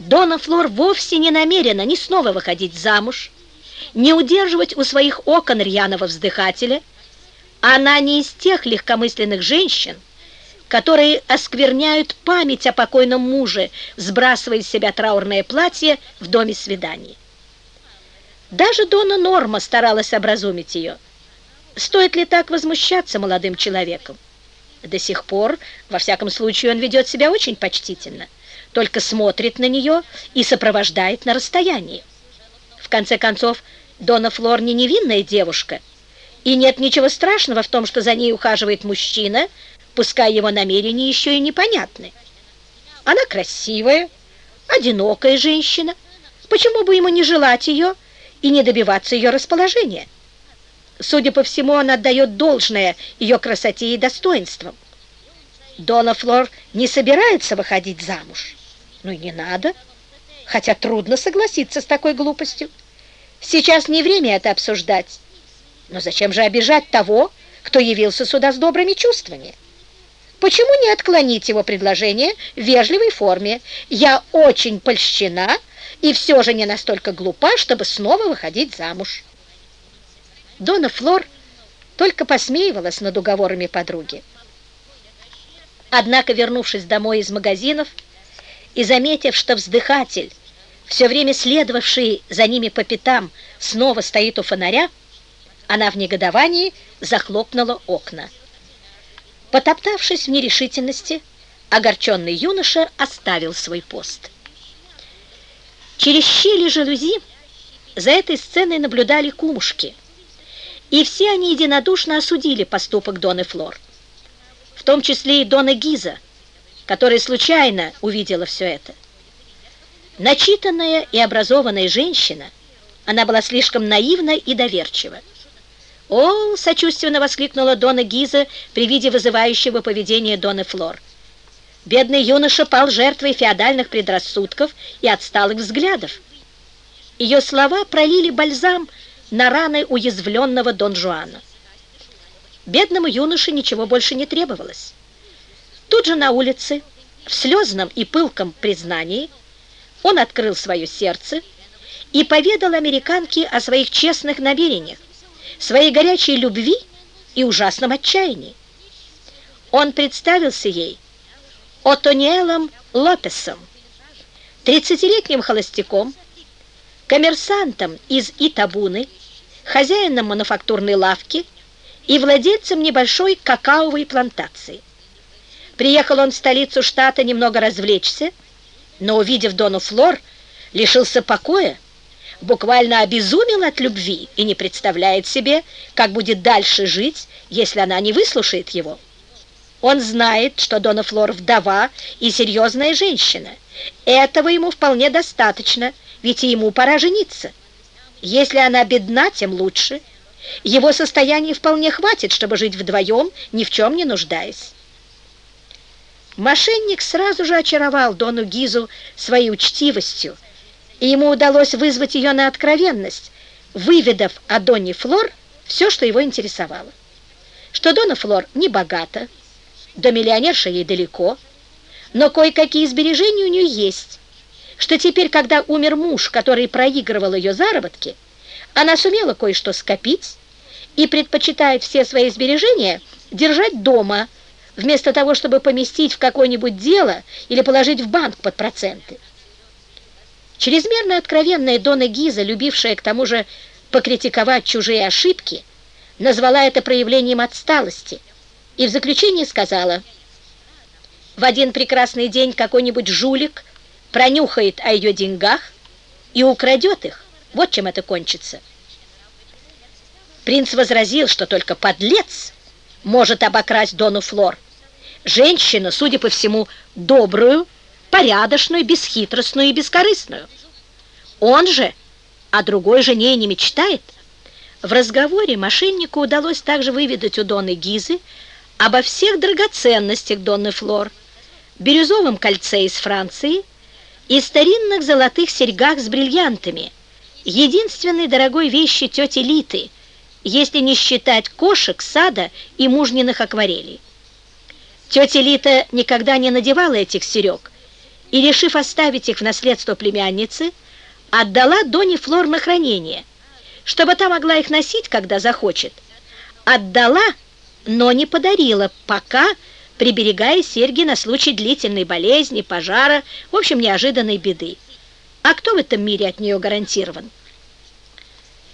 Дона Флор вовсе не намерена ни снова выходить замуж, ни удерживать у своих окон рьяного вздыхателя. Она не из тех легкомысленных женщин, которые оскверняют память о покойном муже, сбрасывая из себя траурное платье в доме свиданий. Даже Дона Норма старалась образумить ее. Стоит ли так возмущаться молодым человеком? До сих пор, во всяком случае, он ведет себя очень почтительно, только смотрит на нее и сопровождает на расстоянии. В конце концов, Дона Флор не невинная девушка, и нет ничего страшного в том, что за ней ухаживает мужчина, пускай его намерения еще и непонятны. Она красивая, одинокая женщина. Почему бы ему не желать ее и не добиваться ее расположения? Судя по всему, он отдает должное ее красоте и достоинствам. Дона Флор не собирается выходить замуж. Ну и не надо, хотя трудно согласиться с такой глупостью. Сейчас не время это обсуждать. Но зачем же обижать того, кто явился сюда с добрыми чувствами? Почему не отклонить его предложение в вежливой форме? Я очень польщена и все же не настолько глупа, чтобы снова выходить замуж. Дона Флор только посмеивалась над уговорами подруги. Однако, вернувшись домой из магазинов и заметив, что вздыхатель, все время следовавший за ними по пятам, снова стоит у фонаря, она в негодовании захлопнула окна. Потоптавшись в нерешительности, огорченный юноша оставил свой пост. Через щели жалюзи за этой сценой наблюдали кумушки – и все они единодушно осудили поступок Доны Флор, в том числе и Дона Гиза, которая случайно увидела все это. Начитанная и образованная женщина, она была слишком наивна и доверчива. «О!» — сочувственно воскликнула Дона Гиза при виде вызывающего поведения Доны Флор. Бедный юноша пал жертвой феодальных предрассудков и отсталых взглядов. Ее слова пролили бальзам на раны уязвленного Дон Жуана. Бедному юноше ничего больше не требовалось. Тут же на улице, в слезном и пылком признании, он открыл свое сердце и поведал американке о своих честных намерениях, своей горячей любви и ужасном отчаянии. Он представился ей Отониэлом Лопесом, тридцатилетним холостяком, коммерсантом из Итабуны, хозяином мануфактурной лавки и владельцем небольшой какаовой плантации. Приехал он в столицу штата немного развлечься, но, увидев Дону Флор, лишился покоя, буквально обезумел от любви и не представляет себе, как будет дальше жить, если она не выслушает его. Он знает, что Дона Флор вдова и серьезная женщина. Этого ему вполне достаточно, ведь ему пора жениться. Если она бедна, тем лучше. Его состояние вполне хватит, чтобы жить вдвоем, ни в чем не нуждаясь. Мошенник сразу же очаровал Дону Гизу своей учтивостью, и ему удалось вызвать ее на откровенность, выведав о Донне Флор все, что его интересовало. Что Дона Флор не богата, до миллионерша ей далеко, но кое-какие сбережения у нее есть, что теперь, когда умер муж, который проигрывал ее заработки, она сумела кое-что скопить и предпочитает все свои сбережения держать дома, вместо того, чтобы поместить в какое-нибудь дело или положить в банк под проценты. Чрезмерно откровенная Дона Гиза, любившая к тому же покритиковать чужие ошибки, назвала это проявлением отсталости и в заключение сказала, «В один прекрасный день какой-нибудь жулик – пронюхает о ее деньгах и украдет их. Вот чем это кончится. Принц возразил, что только подлец может обокрасть Дону Флор. Женщину, судя по всему, добрую, порядочную, бесхитростную и бескорыстную. Он же о другой жене не мечтает. В разговоре мошеннику удалось также выведать у Доны Гизы обо всех драгоценностях Донны Флор, бирюзовом кольце из Франции – и старинных золотых серьгах с бриллиантами, единственной дорогой вещи тети Литы, если не считать кошек, сада и мужниных акварелей. Тетя Лита никогда не надевала этих серег и, решив оставить их в наследство племянницы, отдала Доне Флор на хранение, чтобы та могла их носить, когда захочет. Отдала, но не подарила, пока приберегая серьги на случай длительной болезни, пожара, в общем, неожиданной беды. А кто в этом мире от нее гарантирован?